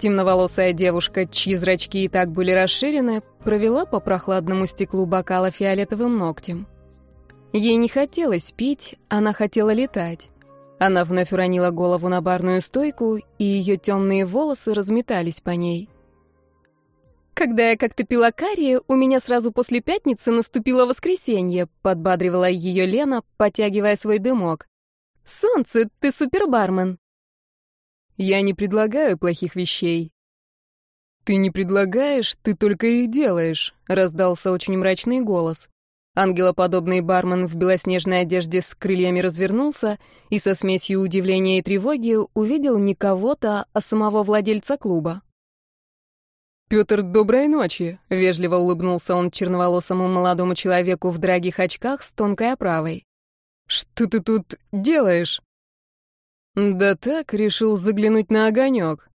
Темноволосая девушка, чьи зрачки и так были расширены, провела по прохладному стеклу бокала фиолетовым ногтем. Ей не хотелось пить, она хотела летать. Она вновь уронила голову на барную стойку, и ее темные волосы разметались по ней. «Когда я как-то пила карри, у меня сразу после пятницы наступило воскресенье», — подбадривала ее Лена, потягивая свой дымок. «Солнце, ты супербармен!» «Я не предлагаю плохих вещей». «Ты не предлагаешь, ты только их делаешь», — раздался очень мрачный голос. Ангелоподобный бармен в белоснежной одежде с крыльями развернулся и со смесью удивления и тревоги увидел не кого-то, а самого владельца клуба. «Пётр, доброй ночи!» — вежливо улыбнулся он черноволосому молодому человеку в дорогих очках с тонкой оправой. «Что ты тут делаешь?» «Да так, решил заглянуть на огонек».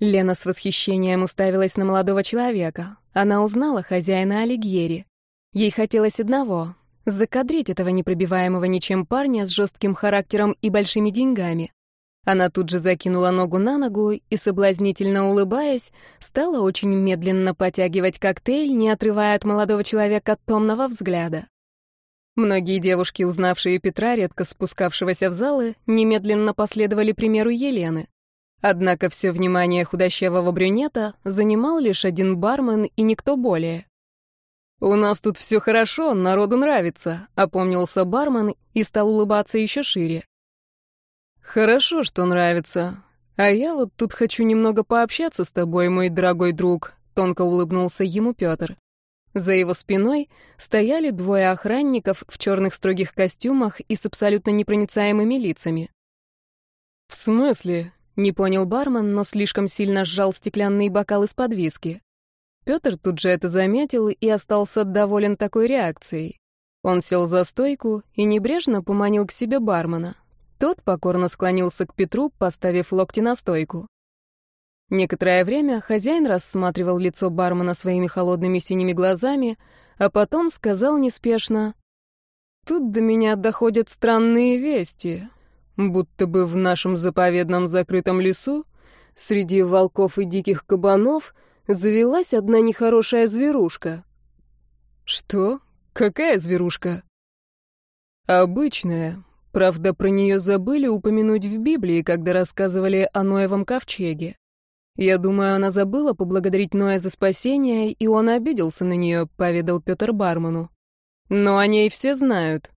Лена с восхищением уставилась на молодого человека. Она узнала хозяина Алигьери. Ей хотелось одного — закадрить этого непробиваемого ничем парня с жестким характером и большими деньгами. Она тут же закинула ногу на ногу и, соблазнительно улыбаясь, стала очень медленно потягивать коктейль, не отрывая от молодого человека томного взгляда. Многие девушки, узнавшие Петра, редко спускавшегося в залы, немедленно последовали примеру Елены. Однако все внимание худощавого брюнета занимал лишь один бармен и никто более. «У нас тут все хорошо, народу нравится», — опомнился бармен и стал улыбаться еще шире. «Хорошо, что нравится. А я вот тут хочу немного пообщаться с тобой, мой дорогой друг», — тонко улыбнулся ему Петр. За его спиной стояли двое охранников в черных строгих костюмах и с абсолютно непроницаемыми лицами. «В смысле?» — не понял бармен, но слишком сильно сжал стеклянный бокал из-под виски. Петр тут же это заметил и остался доволен такой реакцией. Он сел за стойку и небрежно поманил к себе бармена. Тот покорно склонился к Петру, поставив локти на стойку. Некоторое время хозяин рассматривал лицо бармена своими холодными синими глазами, а потом сказал неспешно, «Тут до меня доходят странные вести, будто бы в нашем заповедном закрытом лесу среди волков и диких кабанов — завелась одна нехорошая зверушка. Что? Какая зверушка? Обычная. Правда, про нее забыли упомянуть в Библии, когда рассказывали о Ноевом ковчеге. Я думаю, она забыла поблагодарить Ноя за спасение, и он обиделся на нее, поведал Петр Барману. Но о ней все знают.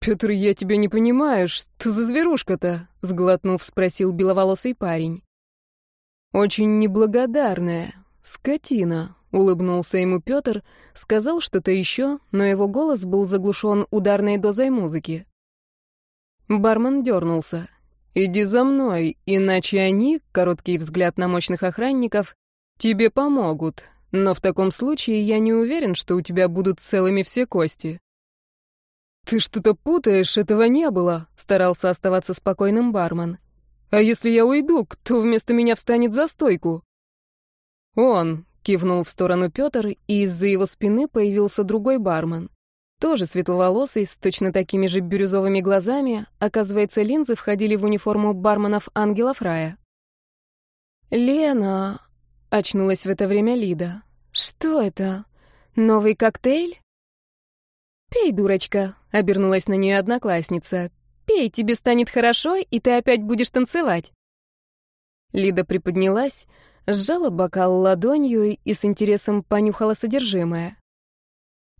«Петр, я тебя не понимаю, что за зверушка-то?» — сглотнув, спросил беловолосый парень. «Очень неблагодарная. Скотина», — улыбнулся ему Петр, сказал что-то еще, но его голос был заглушен ударной дозой музыки. Бармен дернулся. «Иди за мной, иначе они, короткий взгляд на мощных охранников, тебе помогут, но в таком случае я не уверен, что у тебя будут целыми все кости». «Ты что-то путаешь, этого не было», — старался оставаться спокойным бармен. А если я уйду, кто вместо меня встанет за стойку? Он кивнул в сторону Петр, и из-за его спины появился другой бармен. Тоже светловолосый, с точно такими же бирюзовыми глазами, оказывается, линзы входили в униформу барменов Ангелов Рая. «Лена», — очнулась в это время Лида, — «что это? Новый коктейль?» «Пей, дурочка», — обернулась на нее одноклассница, Пей, тебе станет хорошо, и ты опять будешь танцевать. Лида приподнялась, сжала бокал ладонью и с интересом понюхала содержимое.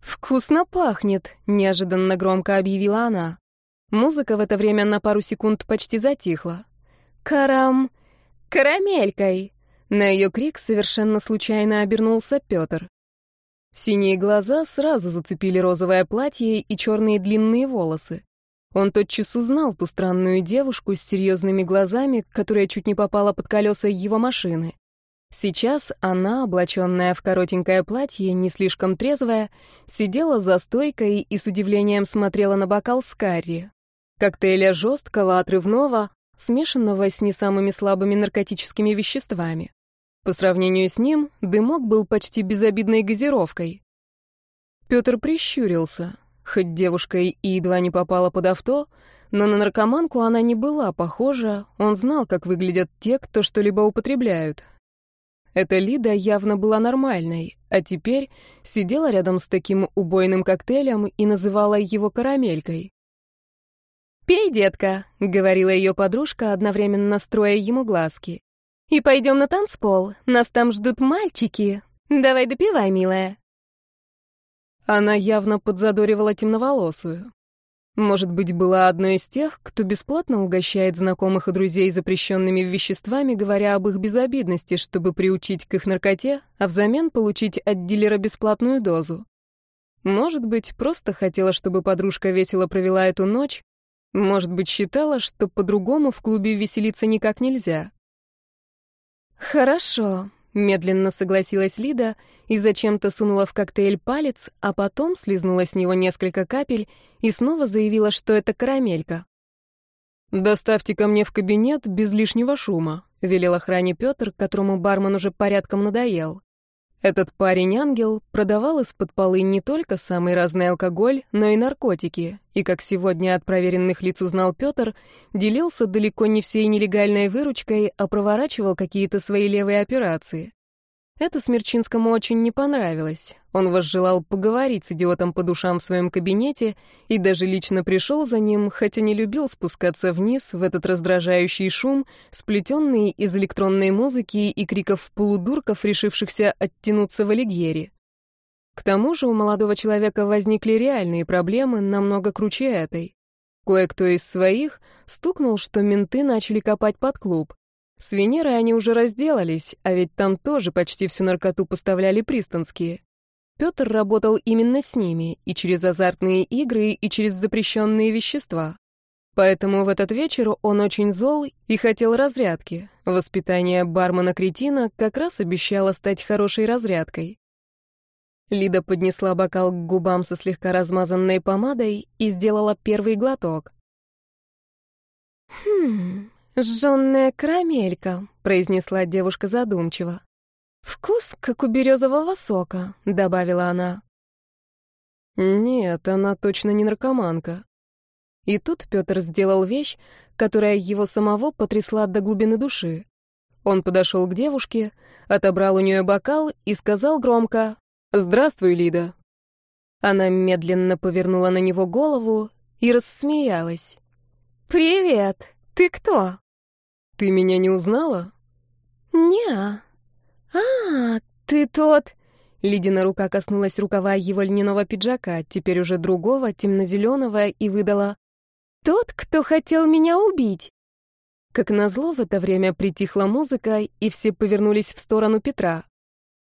«Вкусно пахнет», — неожиданно громко объявила она. Музыка в это время на пару секунд почти затихла. «Карам... карамелькой!» На ее крик совершенно случайно обернулся Петр. Синие глаза сразу зацепили розовое платье и черные длинные волосы. Он тотчас узнал ту странную девушку с серьезными глазами, которая чуть не попала под колеса его машины. Сейчас она, облаченная в коротенькое платье, не слишком трезвая, сидела за стойкой и с удивлением смотрела на бокал с карри. Коктейля жесткого, отрывного, смешанного с не самыми слабыми наркотическими веществами. По сравнению с ним, дымок был почти безобидной газировкой. Петр прищурился. Хоть девушка и едва не попала под авто, Но на наркоманку она не была похожа, он знал, как выглядят те, кто что-либо употребляют. Эта Лида явно была нормальной, а теперь сидела рядом с таким убойным коктейлем и называла его карамелькой. «Пей, детка», — говорила ее подружка, одновременно строя ему глазки. «И пойдем на танцпол, нас там ждут мальчики. Давай допивай, милая». Она явно подзадоривала темноволосую. Может быть, была одной из тех, кто бесплатно угощает знакомых и друзей запрещенными веществами, говоря об их безобидности, чтобы приучить к их наркоте, а взамен получить от дилера бесплатную дозу. Может быть, просто хотела, чтобы подружка весело провела эту ночь, может быть, считала, что по-другому в клубе веселиться никак нельзя. «Хорошо», Медленно согласилась Лида и зачем-то сунула в коктейль палец, а потом слизнула с него несколько капель и снова заявила, что это карамелька. «Доставьте ко мне в кабинет без лишнего шума», — велел охране Петр, которому бармен уже порядком надоел. Этот парень-ангел продавал из-под полы не только самый разный алкоголь, но и наркотики, и, как сегодня от проверенных лиц узнал Петр, делился далеко не всей нелегальной выручкой, а проворачивал какие-то свои левые операции. Это Смерчинскому очень не понравилось. Он возжелал поговорить с идиотом по душам в своем кабинете и даже лично пришел за ним, хотя не любил спускаться вниз в этот раздражающий шум, сплетенный из электронной музыки и криков полудурков, решившихся оттянуться в Алигьере. К тому же у молодого человека возникли реальные проблемы, намного круче этой. Кое-кто из своих стукнул, что менты начали копать под клуб. С Венерой они уже разделались, а ведь там тоже почти всю наркоту поставляли пристанские. Петр работал именно с ними, и через азартные игры, и через запрещенные вещества. Поэтому в этот вечер он очень зол и хотел разрядки. Воспитание бармена-кретина как раз обещало стать хорошей разрядкой. Лида поднесла бокал к губам со слегка размазанной помадой и сделала первый глоток. «Хм, «Жжённая карамелька», — произнесла девушка задумчиво. «Вкус, как у березового сока», — добавила она. «Нет, она точно не наркоманка». И тут Пётр сделал вещь, которая его самого потрясла до глубины души. Он подошел к девушке, отобрал у нее бокал и сказал громко «Здравствуй, Лида». Она медленно повернула на него голову и рассмеялась. «Привет! Ты кто?» Ты меня не узнала? Не. А, ты тот. Лидина рука коснулась рукава его льняного пиджака, теперь уже другого, темно-зеленого, и выдала: "Тот, кто хотел меня убить". Как назло, в это время притихла музыка, и все повернулись в сторону Петра.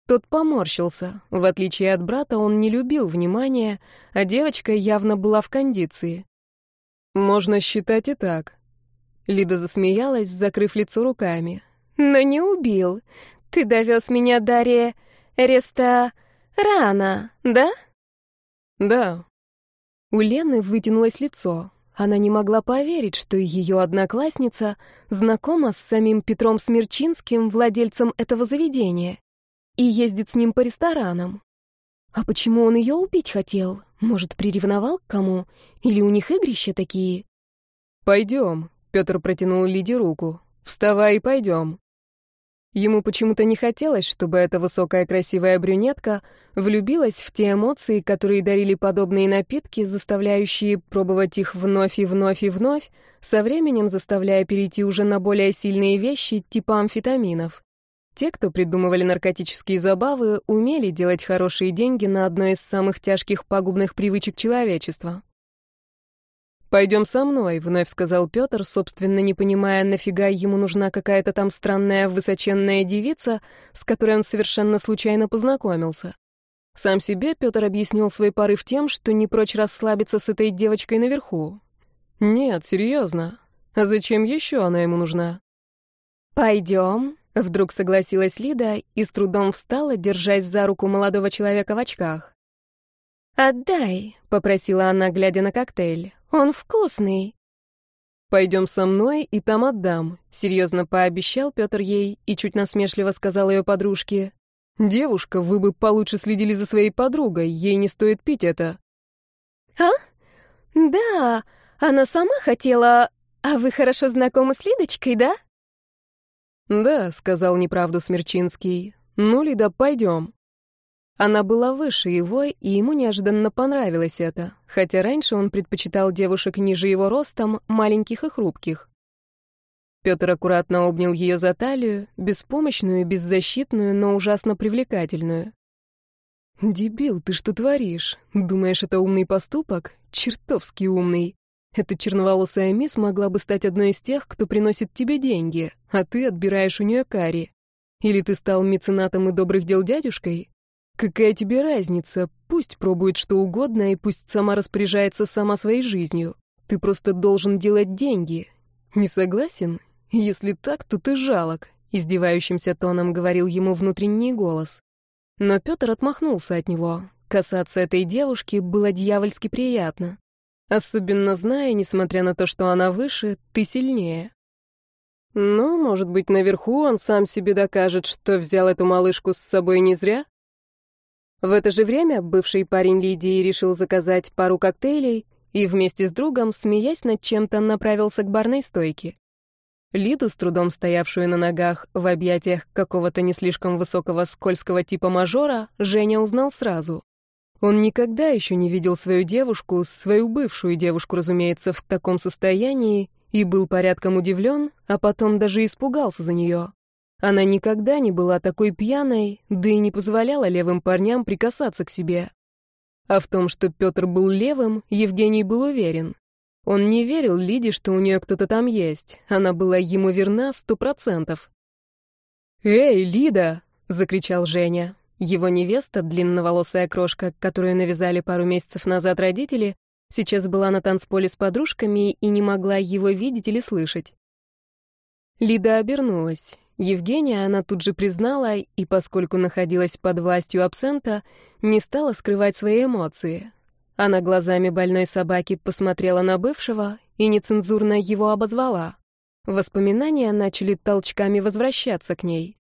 Тот поморщился. В отличие от брата, он не любил внимания, а девочка явно была в кондиции. Можно считать и так. Лида засмеялась, закрыв лицо руками. «Но не убил. Ты довез меня, Дарья, реста... рано, да?» «Да». У Лены вытянулось лицо. Она не могла поверить, что ее одноклассница знакома с самим Петром Смерчинским, владельцем этого заведения, и ездит с ним по ресторанам. А почему он ее убить хотел? Может, приревновал к кому? Или у них игрища такие? «Пойдем», Петр протянул Лиде руку. «Вставай и пойдем». Ему почему-то не хотелось, чтобы эта высокая красивая брюнетка влюбилась в те эмоции, которые дарили подобные напитки, заставляющие пробовать их вновь и вновь и вновь, со временем заставляя перейти уже на более сильные вещи типа амфетаминов. Те, кто придумывали наркотические забавы, умели делать хорошие деньги на одной из самых тяжких пагубных привычек человечества. «Пойдем со мной», — вновь сказал Петр, собственно, не понимая, нафига ему нужна какая-то там странная высоченная девица, с которой он совершенно случайно познакомился. Сам себе Петр объяснил свой порыв тем, что не прочь расслабиться с этой девочкой наверху. «Нет, серьезно. А зачем еще она ему нужна?» «Пойдем», — вдруг согласилась Лида и с трудом встала, держась за руку молодого человека в очках. «Отдай», — попросила она, глядя на коктейль. Он вкусный. Пойдем со мной, и там отдам, серьезно пообещал Петр ей и чуть насмешливо сказал ее подружке. Девушка, вы бы получше следили за своей подругой, ей не стоит пить это. А? Да, Она сама хотела... А вы хорошо знакомы с Лидочкой, да?» «Да», — сказал неправду Смерчинский. «Ну, Лида, пойдем». Она была выше его, и ему неожиданно понравилось это, хотя раньше он предпочитал девушек ниже его ростом, маленьких и хрупких. Петр аккуратно обнял ее за талию, беспомощную, беззащитную, но ужасно привлекательную. «Дебил, ты что творишь? Думаешь, это умный поступок? Чертовски умный. Эта черноволосая мисс могла бы стать одной из тех, кто приносит тебе деньги, а ты отбираешь у нее кари. Или ты стал меценатом и добрых дел дядюшкой? Какая тебе разница? Пусть пробует что угодно и пусть сама распоряжается сама своей жизнью. Ты просто должен делать деньги. Не согласен? Если так, то ты жалок, издевающимся тоном говорил ему внутренний голос. Но Петр отмахнулся от него. Касаться этой девушки было дьявольски приятно. Особенно зная, несмотря на то, что она выше, ты сильнее. Ну, может быть, наверху он сам себе докажет, что взял эту малышку с собой не зря? В это же время бывший парень Лидии решил заказать пару коктейлей и вместе с другом, смеясь над чем-то, направился к барной стойке. Лиду, с трудом стоявшую на ногах в объятиях какого-то не слишком высокого скользкого типа мажора, Женя узнал сразу. Он никогда еще не видел свою девушку, свою бывшую девушку, разумеется, в таком состоянии, и был порядком удивлен, а потом даже испугался за нее. Она никогда не была такой пьяной, да и не позволяла левым парням прикасаться к себе. А в том, что Петр был левым, Евгений был уверен. Он не верил Лиде, что у нее кто-то там есть. Она была ему верна сто процентов. «Эй, Лида!» — закричал Женя. Его невеста, длинноволосая крошка, которую навязали пару месяцев назад родители, сейчас была на танцполе с подружками и не могла его видеть или слышать. Лида обернулась. Евгения она тут же признала, и поскольку находилась под властью абсента, не стала скрывать свои эмоции. Она глазами больной собаки посмотрела на бывшего и нецензурно его обозвала. Воспоминания начали толчками возвращаться к ней.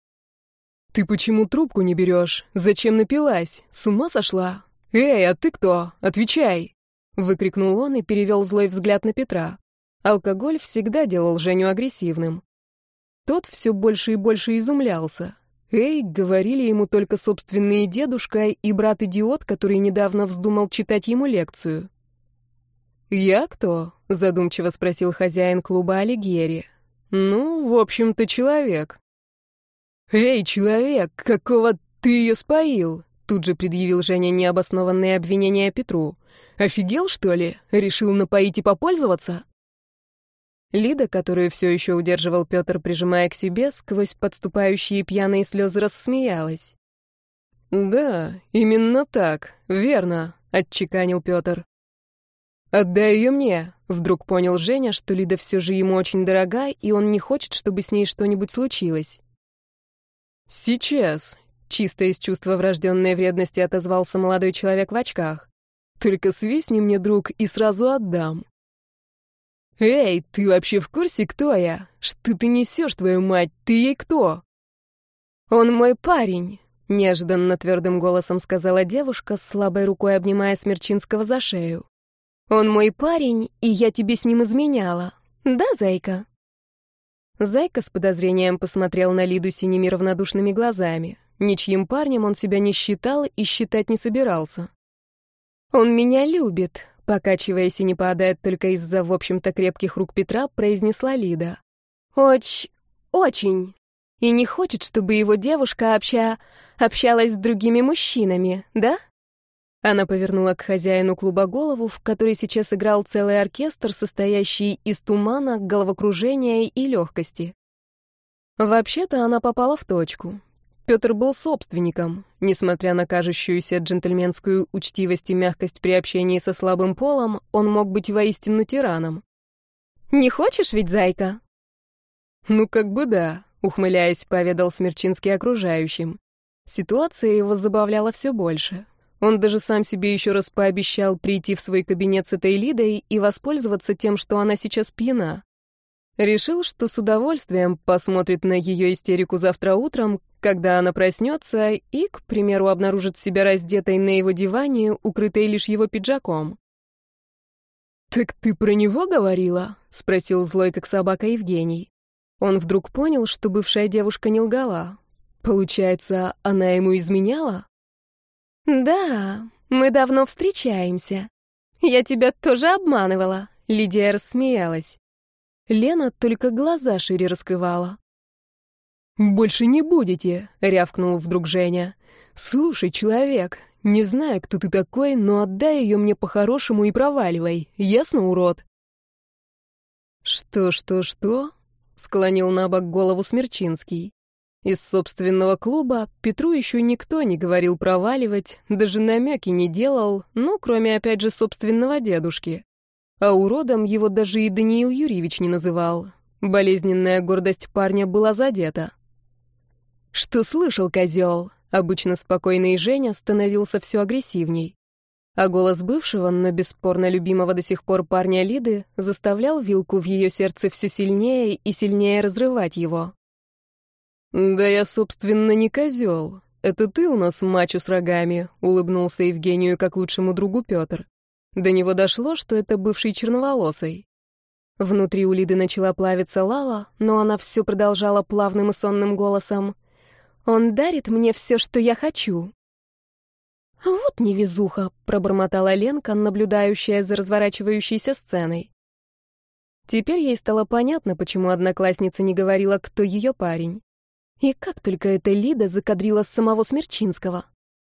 «Ты почему трубку не берешь? Зачем напилась? С ума сошла? Эй, а ты кто? Отвечай!» Выкрикнул он и перевел злой взгляд на Петра. Алкоголь всегда делал Женю агрессивным. Тот все больше и больше изумлялся. Эй, говорили ему только собственные дедушка и брат-идиот, который недавно вздумал читать ему лекцию. «Я кто?» — задумчиво спросил хозяин клуба Алигьери. «Ну, в общем-то, человек». «Эй, человек, какого ты ее споил?» Тут же предъявил Женя необоснованные обвинения Петру. «Офигел, что ли? Решил напоить и попользоваться?» Лида, которую все еще удерживал Петр, прижимая к себе, сквозь подступающие пьяные слезы рассмеялась. «Да, именно так, верно», — отчеканил Петр. «Отдай ее мне», — вдруг понял Женя, что Лида все же ему очень дорога, и он не хочет, чтобы с ней что-нибудь случилось. «Сейчас», — чисто из чувства врожденной вредности отозвался молодой человек в очках. «Только свистни мне, друг, и сразу отдам». «Эй, ты вообще в курсе, кто я? Что ты несешь, твою мать? Ты ей кто?» «Он мой парень», — неожиданно твердым голосом сказала девушка, слабой рукой обнимая Смерчинского за шею. «Он мой парень, и я тебе с ним изменяла. Да, зайка?» Зайка с подозрением посмотрел на Лиду синими равнодушными глазами. Ничьим парнем он себя не считал и считать не собирался. «Он меня любит», — покачиваясь и не падает только из-за, в общем-то, крепких рук Петра, произнесла Лида. «Очень, очень. И не хочет, чтобы его девушка обща... общалась с другими мужчинами, да?» Она повернула к хозяину клуба голову, в которой сейчас играл целый оркестр, состоящий из тумана, головокружения и легкости. Вообще-то она попала в точку. Петр был собственником. Несмотря на кажущуюся джентльменскую учтивость и мягкость при общении со слабым полом, он мог быть воистину тираном. «Не хочешь ведь, зайка?» «Ну, как бы да», — ухмыляясь, поведал Смерчинский окружающим. Ситуация его забавляла все больше. Он даже сам себе еще раз пообещал прийти в свой кабинет с этой Лидой и воспользоваться тем, что она сейчас пьяна. Решил, что с удовольствием посмотрит на ее истерику завтра утром, когда она проснется и, к примеру, обнаружит себя раздетой на его диване, укрытой лишь его пиджаком. «Так ты про него говорила?» — спросил злой, как собака Евгений. Он вдруг понял, что бывшая девушка не лгала. Получается, она ему изменяла? «Да, мы давно встречаемся. Я тебя тоже обманывала», — Лидия рассмеялась. Лена только глаза шире раскрывала. «Больше не будете», — рявкнул вдруг Женя. «Слушай, человек, не знаю, кто ты такой, но отдай ее мне по-хорошему и проваливай. Ясно, урод?» «Что, что, что?» — склонил на бок голову Смерчинский. Из собственного клуба Петру еще никто не говорил проваливать, даже намеки не делал, ну, кроме, опять же, собственного дедушки. А уродом его даже и Даниил Юрьевич не называл. Болезненная гордость парня была задета. «Что слышал, козел?» Обычно спокойный Женя становился все агрессивней. А голос бывшего, но бесспорно любимого до сих пор парня Лиды заставлял вилку в ее сердце все сильнее и сильнее разрывать его. «Да я, собственно, не козел. Это ты у нас мачо с рогами», — улыбнулся Евгению как лучшему другу Петр. До него дошло, что это бывший черноволосый. Внутри у Лиды начала плавиться лава, но она все продолжала плавным и сонным голосом. «Он дарит мне все, что я хочу». «Вот невезуха», — пробормотала Ленка, наблюдающая за разворачивающейся сценой. Теперь ей стало понятно, почему одноклассница не говорила, кто ее парень. И как только эта Лида закадрила самого Смерчинского.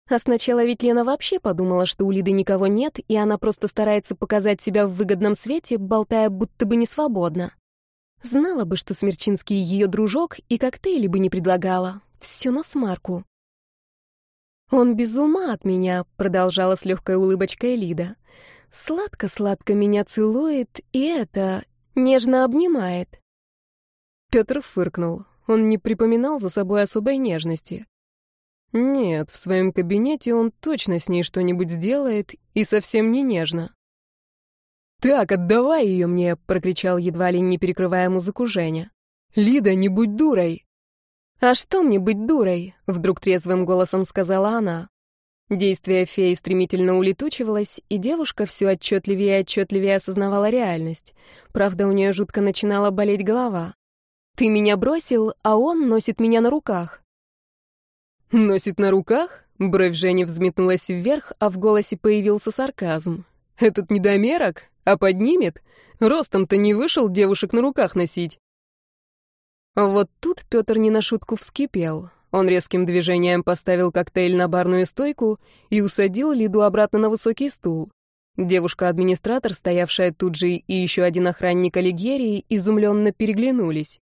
А сначала ведь Лена вообще подумала, что у Лиды никого нет, и она просто старается показать себя в выгодном свете, болтая будто бы не свободна. Знала бы, что Смерчинский ее дружок, и коктейли бы не предлагала. Все на смарку. «Он без ума от меня», — продолжала с легкой улыбочкой Лида. «Сладко-сладко меня целует, и это... нежно обнимает». Петр фыркнул. Он не припоминал за собой особой нежности. Нет, в своем кабинете он точно с ней что-нибудь сделает и совсем не нежно. «Так, отдавай ее мне!» — прокричал едва ли не перекрывая музыку Женя. «Лида, не будь дурой!» «А что мне быть дурой?» — вдруг трезвым голосом сказала она. Действие феи стремительно улетучивалось, и девушка все отчетливее и отчетливее осознавала реальность. Правда, у нее жутко начинала болеть голова. Ты меня бросил, а он носит меня на руках. Носит на руках? Бровь Жени взметнулась вверх, а в голосе появился сарказм. Этот недомерок? А поднимет? Ростом-то не вышел девушек на руках носить. Вот тут Петр не на шутку вскипел. Он резким движением поставил коктейль на барную стойку и усадил Лиду обратно на высокий стул. Девушка-администратор, стоявшая тут же, и еще один охранник Алигьерии изумленно переглянулись.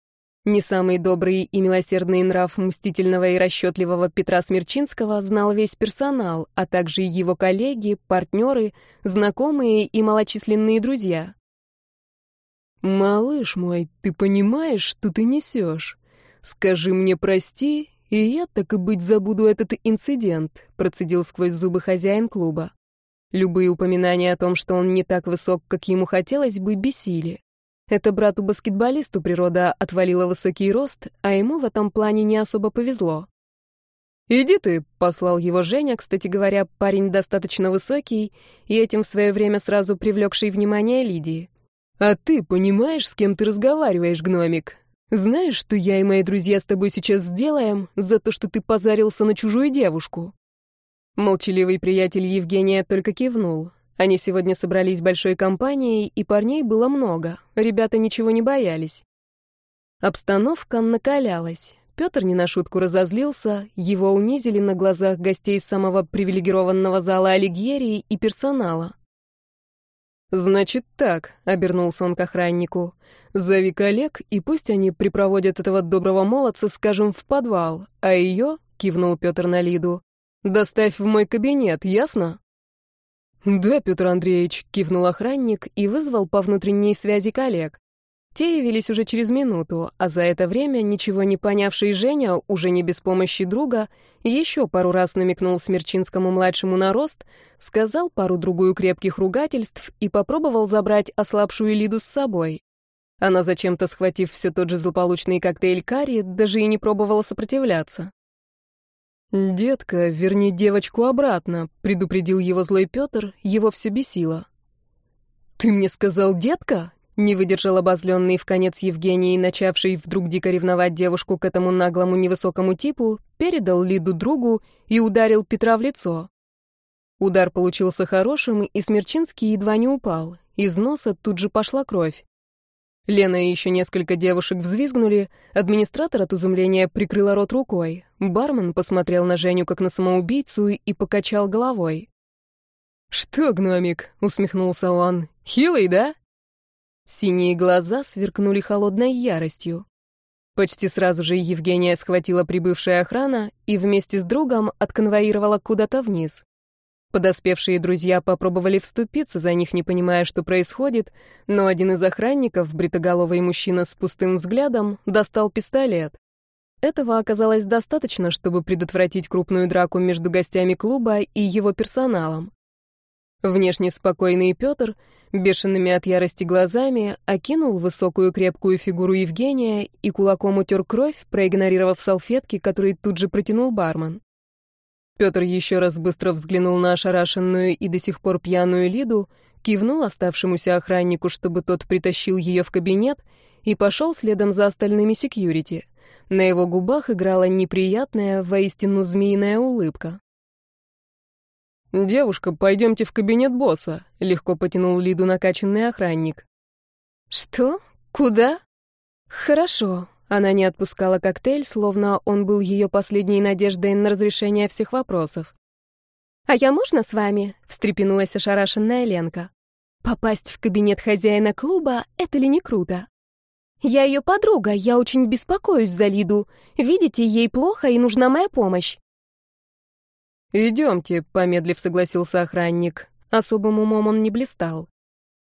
Не самый добрый и милосердный нрав мстительного и расчетливого Петра Смерчинского знал весь персонал, а также его коллеги, партнеры, знакомые и малочисленные друзья. «Малыш мой, ты понимаешь, что ты несешь? Скажи мне прости, и я, так и быть, забуду этот инцидент», процедил сквозь зубы хозяин клуба. Любые упоминания о том, что он не так высок, как ему хотелось бы, бесили. Это брату-баскетболисту природа отвалила высокий рост, а ему в этом плане не особо повезло. «Иди ты», — послал его Женя, кстати говоря, парень достаточно высокий и этим в свое время сразу привлекший внимание Лидии. «А ты понимаешь, с кем ты разговариваешь, гномик? Знаешь, что я и мои друзья с тобой сейчас сделаем за то, что ты позарился на чужую девушку?» Молчаливый приятель Евгения только кивнул. Они сегодня собрались большой компанией, и парней было много. Ребята ничего не боялись. Обстановка накалялась. Петр не на шутку разозлился, его унизили на глазах гостей самого привилегированного зала Алигьерии и персонала. «Значит так», — обернулся он к охраннику, — «зови коллег, и пусть они припроводят этого доброго молодца, скажем, в подвал, а ее», — кивнул Петр на Лиду, — «доставь в мой кабинет, ясно?» «Да, Петр Андреевич», — кивнул охранник и вызвал по внутренней связи коллег. Те явились уже через минуту, а за это время ничего не понявший Женя, уже не без помощи друга, еще пару раз намекнул Смерчинскому-младшему на рост, сказал пару-другую крепких ругательств и попробовал забрать ослабшую Лиду с собой. Она, зачем-то схватив все тот же злополучный коктейль карри, даже и не пробовала сопротивляться. «Детка, верни девочку обратно», — предупредил его злой Петр, его все бесило. «Ты мне сказал, детка?» Не выдержал обозленный в конец Евгений, начавший вдруг дико ревновать девушку к этому наглому невысокому типу, передал Лиду другу и ударил Петра в лицо. Удар получился хорошим, и Смерчинский едва не упал. Из носа тут же пошла кровь. Лена и еще несколько девушек взвизгнули, администратор от изумления прикрыла рот рукой. Бармен посмотрел на Женю как на самоубийцу и покачал головой. «Что, гномик?» — усмехнулся он. «Хилый, да?» Синие глаза сверкнули холодной яростью. Почти сразу же Евгения схватила прибывшая охрана и вместе с другом отконвоировала куда-то вниз. Подоспевшие друзья попробовали вступиться за них, не понимая, что происходит, но один из охранников, бритоголовый мужчина с пустым взглядом, достал пистолет. Этого оказалось достаточно, чтобы предотвратить крупную драку между гостями клуба и его персоналом. Внешне спокойный Петр, бешеными от ярости глазами, окинул высокую крепкую фигуру Евгения и кулаком утер кровь, проигнорировав салфетки, которые тут же протянул бармен. Петр еще раз быстро взглянул на ошарашенную и до сих пор пьяную Лиду, кивнул оставшемуся охраннику, чтобы тот притащил ее в кабинет, и пошел следом за остальными секьюрити. На его губах играла неприятная, воистину змеиная улыбка. «Девушка, пойдемте в кабинет босса», — легко потянул Лиду накачанный охранник. «Что? Куда?» «Хорошо». Она не отпускала коктейль, словно он был ее последней надеждой на разрешение всех вопросов. «А я можно с вами?» — встрепенулась ошарашенная Ленка. «Попасть в кабинет хозяина клуба — это ли не круто?» «Я ее подруга, я очень беспокоюсь за Лиду. Видите, ей плохо и нужна моя помощь». «Идемте», — помедлив согласился охранник. Особым умом он не блистал.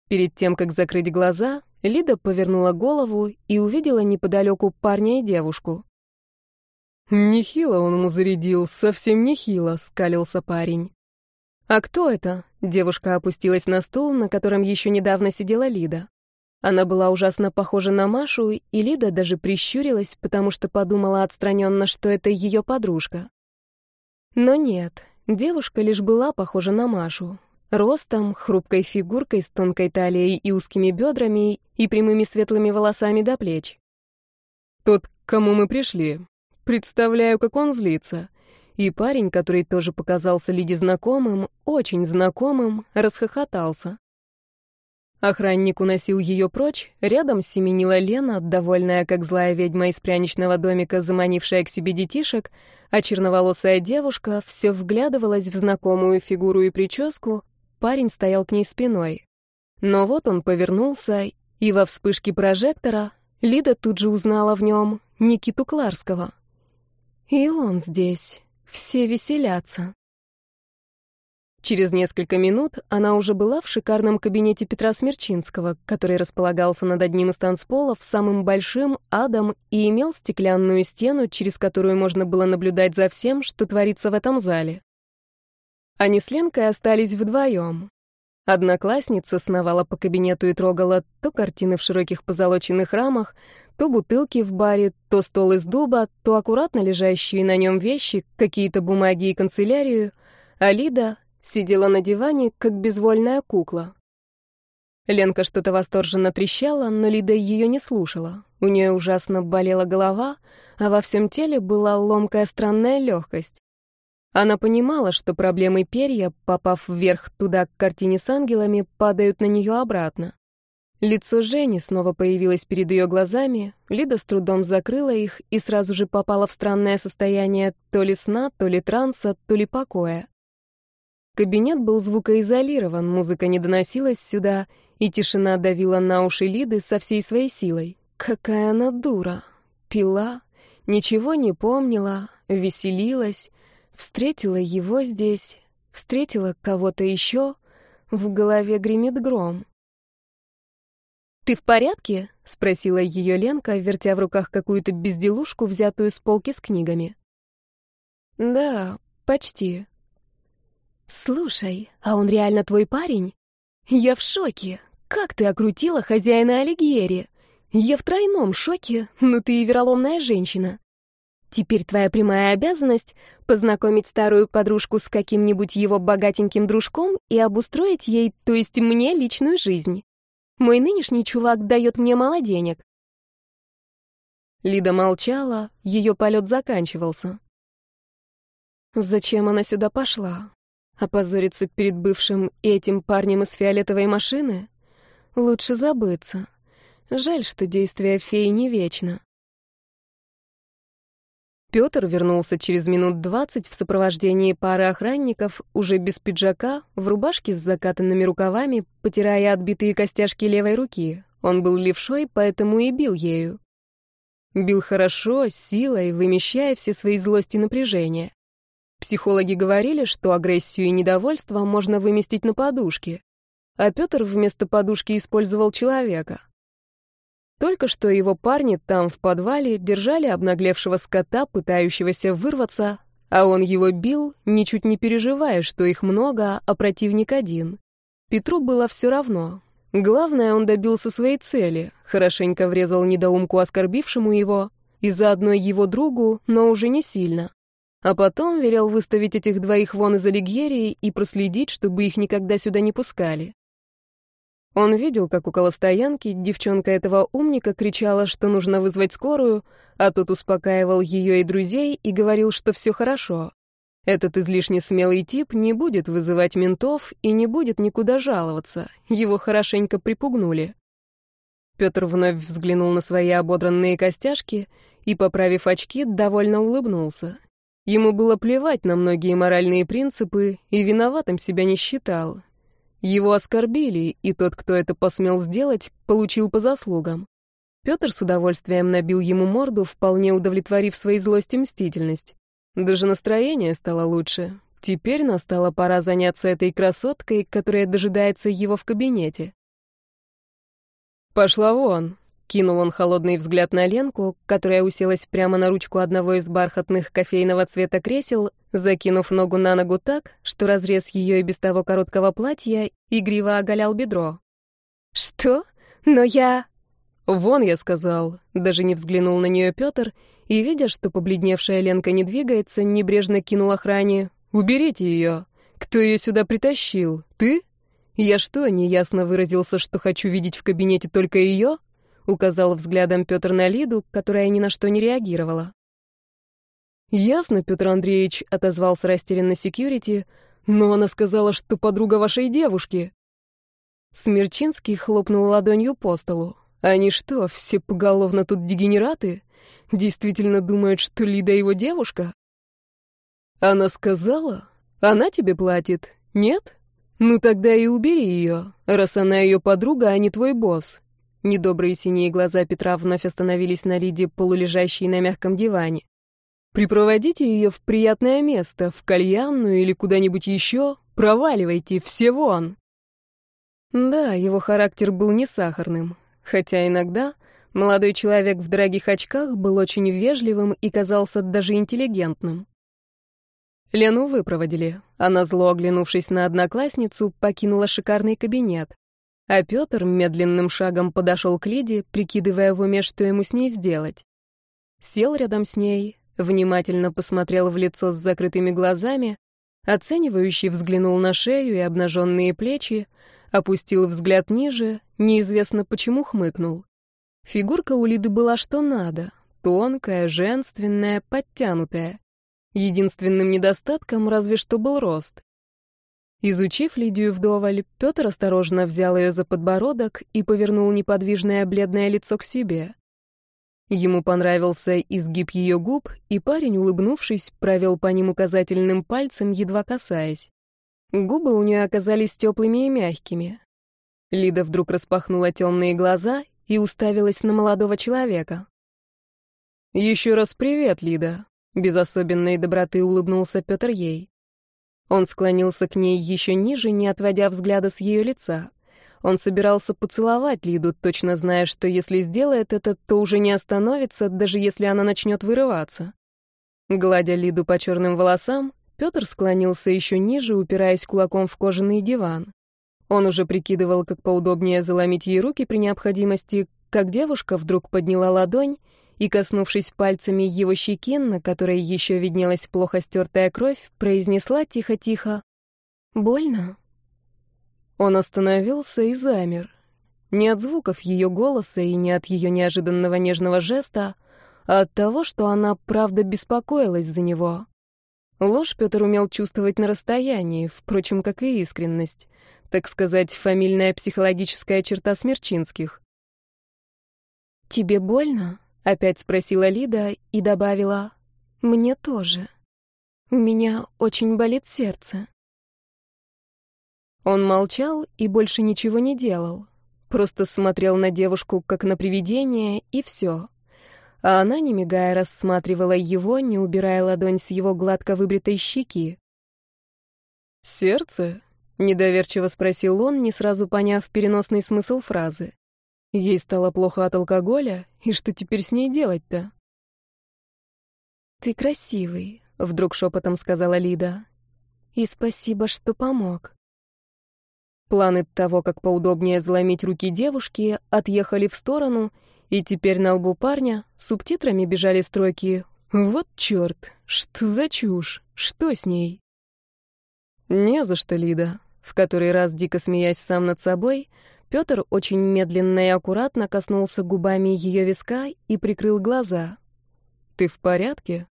Перед тем, как закрыть глаза, Лида повернула голову и увидела неподалеку парня и девушку. «Нехило он ему зарядил, совсем нехило», — скалился парень. «А кто это?» — девушка опустилась на стул, на котором еще недавно сидела Лида. Она была ужасно похожа на Машу, и Лида даже прищурилась, потому что подумала отстраненно, что это ее подружка. Но нет, девушка лишь была похожа на Машу. Ростом, хрупкой фигуркой с тонкой талией и узкими бедрами и прямыми светлыми волосами до плеч. Тот, к кому мы пришли. Представляю, как он злится. И парень, который тоже показался Лиде знакомым, очень знакомым, расхохотался. Охранник уносил ее прочь, рядом семенила Лена, довольная, как злая ведьма из пряничного домика, заманившая к себе детишек, а черноволосая девушка все вглядывалась в знакомую фигуру и прическу, парень стоял к ней спиной. Но вот он повернулся, и во вспышке прожектора Лида тут же узнала в нем Никиту Кларского. И он здесь, все веселятся. Через несколько минут она уже была в шикарном кабинете Петра Смерчинского, который располагался над одним из танцполов, самым большим адом и имел стеклянную стену, через которую можно было наблюдать за всем, что творится в этом зале. Они с Ленкой остались вдвоем. Одноклассница сновала по кабинету и трогала то картины в широких позолоченных рамах, то бутылки в баре, то стол из дуба, то аккуратно лежащие на нем вещи, какие-то бумаги и канцелярию, а Лида Сидела на диване, как безвольная кукла. Ленка что-то восторженно трещала, но Лида ее не слушала. У нее ужасно болела голова, а во всем теле была ломкая странная легкость. Она понимала, что проблемы перья, попав вверх туда к картине с ангелами, падают на нее обратно. Лицо Жени снова появилось перед ее глазами, Лида с трудом закрыла их и сразу же попала в странное состояние то ли сна, то ли транса, то ли покоя. Кабинет был звукоизолирован, музыка не доносилась сюда, и тишина давила на уши Лиды со всей своей силой. Какая она дура. Пила, ничего не помнила, веселилась, встретила его здесь, встретила кого-то еще, в голове гремит гром. «Ты в порядке?» — спросила ее Ленка, вертя в руках какую-то безделушку, взятую с полки с книгами. «Да, почти», «Слушай, а он реально твой парень? Я в шоке. Как ты окрутила хозяина Алигьери? Я в тройном шоке, но ты и вероломная женщина. Теперь твоя прямая обязанность — познакомить старую подружку с каким-нибудь его богатеньким дружком и обустроить ей, то есть мне, личную жизнь. Мой нынешний чувак дает мне мало денег». Лида молчала, ее полет заканчивался. Зачем она сюда пошла? Опозориться перед бывшим и этим парнем из фиолетовой машины? Лучше забыться. Жаль, что действие феи не вечно. Пётр вернулся через минут двадцать в сопровождении пары охранников, уже без пиджака, в рубашке с закатанными рукавами, потирая отбитые костяшки левой руки. Он был левшой, поэтому и бил ею. Бил хорошо, силой, вымещая все свои злости и напряжения. Психологи говорили, что агрессию и недовольство можно выместить на подушке, а Пётр вместо подушки использовал человека. Только что его парни там, в подвале, держали обнаглевшего скота, пытающегося вырваться, а он его бил, ничуть не переживая, что их много, а противник один. Петру было все равно. Главное, он добился своей цели, хорошенько врезал недоумку, оскорбившему его, и заодно его другу, но уже не сильно. А потом велел выставить этих двоих вон из Алигьерии и проследить, чтобы их никогда сюда не пускали. Он видел, как около стоянки девчонка этого умника кричала, что нужно вызвать скорую, а тот успокаивал ее и друзей и говорил, что все хорошо. Этот излишне смелый тип не будет вызывать ментов и не будет никуда жаловаться. Его хорошенько припугнули. Петр вновь взглянул на свои ободранные костяшки и, поправив очки, довольно улыбнулся. Ему было плевать на многие моральные принципы, и виноватым себя не считал. Его оскорбили, и тот, кто это посмел сделать, получил по заслугам. Петр с удовольствием набил ему морду, вполне удовлетворив своей злость и мстительность. Даже настроение стало лучше. Теперь настала пора заняться этой красоткой, которая дожидается его в кабинете. «Пошла вон», Кинул он холодный взгляд на Ленку, которая уселась прямо на ручку одного из бархатных кофейного цвета кресел, закинув ногу на ногу так, что разрез ее и без того короткого платья игриво оголял бедро. «Что? Но я...» «Вон, я сказал», даже не взглянул на нее Петр, и, видя, что побледневшая Ленка не двигается, небрежно кинул охране. «Уберите ее! Кто ее сюда притащил? Ты? Я что, неясно выразился, что хочу видеть в кабинете только ее?» Указал взглядом Петр на Лиду, которая ни на что не реагировала. «Ясно, Петр Андреевич», — отозвался растерянно секьюрити, «но она сказала, что подруга вашей девушки». Смерчинский хлопнул ладонью по столу. «Они что, все поголовно тут дегенераты? Действительно думают, что Лида его девушка?» «Она сказала? Она тебе платит? Нет? Ну тогда и убери ее, раз она ее подруга, а не твой босс. Недобрые синие глаза Петра вновь остановились на Лиде, полулежащей на мягком диване. «Припроводите ее в приятное место, в кальянную или куда-нибудь еще. Проваливайте, все вон!» Да, его характер был не сахарным, хотя иногда молодой человек в дорогих очках был очень вежливым и казался даже интеллигентным. Лену выпроводили. Она, зло оглянувшись на одноклассницу, покинула шикарный кабинет. А Петр медленным шагом подошел к Лиде, прикидывая в уме, что ему с ней сделать. Сел рядом с ней, внимательно посмотрел в лицо с закрытыми глазами, оценивающий взглянул на шею и обнаженные плечи, опустил взгляд ниже, неизвестно почему хмыкнул. Фигурка у Лиды была что надо, тонкая, женственная, подтянутая. Единственным недостатком разве что был рост. Изучив Лидию вдоволь, Петр осторожно взял ее за подбородок и повернул неподвижное бледное лицо к себе. Ему понравился изгиб ее губ, и парень, улыбнувшись, провел по ним указательным пальцем, едва касаясь. Губы у нее оказались теплыми и мягкими. Лида вдруг распахнула темные глаза и уставилась на молодого человека. «Еще раз привет, Лида», — без особенной доброты улыбнулся Петр ей. Он склонился к ней еще ниже, не отводя взгляда с ее лица. Он собирался поцеловать Лиду, точно зная, что если сделает это, то уже не остановится, даже если она начнет вырываться. Гладя Лиду по черным волосам, Петр склонился еще ниже, упираясь кулаком в кожаный диван. Он уже прикидывал, как поудобнее заломить ей руки при необходимости, как девушка вдруг подняла ладонь и, коснувшись пальцами его щеки, на которой еще виднелась плохо стертая кровь, произнесла тихо-тихо «Больно?» Он остановился и замер. Не от звуков ее голоса и не от ее неожиданного нежного жеста, а от того, что она правда беспокоилась за него. Ложь Петр умел чувствовать на расстоянии, впрочем, как и искренность. Так сказать, фамильная психологическая черта Смерчинских. «Тебе больно?» — опять спросила Лида и добавила. «Мне тоже. У меня очень болит сердце». Он молчал и больше ничего не делал. Просто смотрел на девушку, как на привидение, и все. А она, не мигая, рассматривала его, не убирая ладонь с его гладко выбритой щеки. «Сердце?» — недоверчиво спросил он, не сразу поняв переносный смысл фразы. Ей стало плохо от алкоголя, и что теперь с ней делать-то? «Ты красивый», — вдруг шепотом сказала Лида. «И спасибо, что помог». Планы того, как поудобнее заломить руки девушки, отъехали в сторону, и теперь на лбу парня субтитрами бежали строки «Вот черт, что за чушь, что с ней?» «Не за что, Лида», в который раз, дико смеясь сам над собой, Петр очень медленно и аккуратно коснулся губами ее виска и прикрыл глаза. «Ты в порядке?»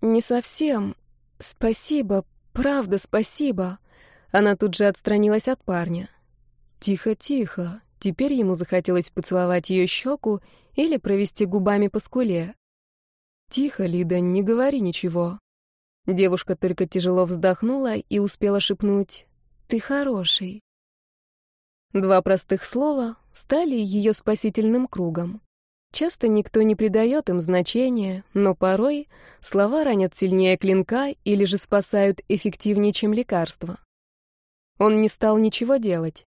«Не совсем. Спасибо, правда спасибо», она тут же отстранилась от парня. Тихо, тихо. Теперь ему захотелось поцеловать ее щеку или провести губами по скуле. Тихо, Лида, не говори ничего. Девушка только тяжело вздохнула и успела шепнуть «Ты хороший». Два простых слова стали ее спасительным кругом. Часто никто не придает им значения, но порой слова ранят сильнее клинка или же спасают эффективнее, чем лекарство. Он не стал ничего делать.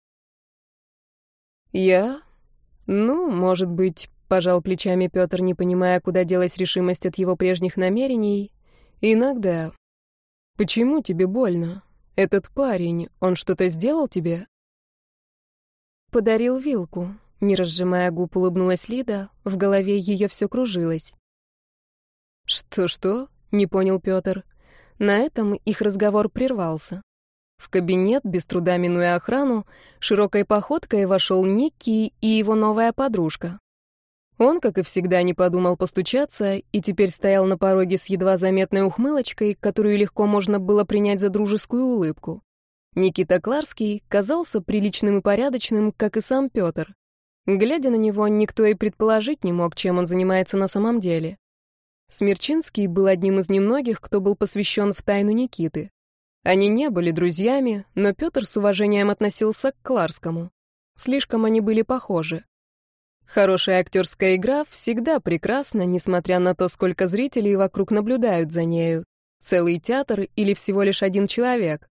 «Я? Ну, может быть», — пожал плечами Петр, не понимая, куда делась решимость от его прежних намерений. «Иногда. Почему тебе больно? Этот парень, он что-то сделал тебе?» Подарил вилку. Не разжимая губ, улыбнулась Лида, в голове ее все кружилось. «Что-что?» — не понял Петр. На этом их разговор прервался. В кабинет, без труда минуя охрану, широкой походкой вошел Никки и его новая подружка. Он, как и всегда, не подумал постучаться и теперь стоял на пороге с едва заметной ухмылочкой, которую легко можно было принять за дружескую улыбку. Никита Кларский казался приличным и порядочным, как и сам Петр. Глядя на него, никто и предположить не мог, чем он занимается на самом деле. Смерчинский был одним из немногих, кто был посвящен в тайну Никиты. Они не были друзьями, но Петр с уважением относился к Кларскому. Слишком они были похожи. Хорошая актерская игра всегда прекрасна, несмотря на то, сколько зрителей вокруг наблюдают за нею. Целый театр или всего лишь один человек.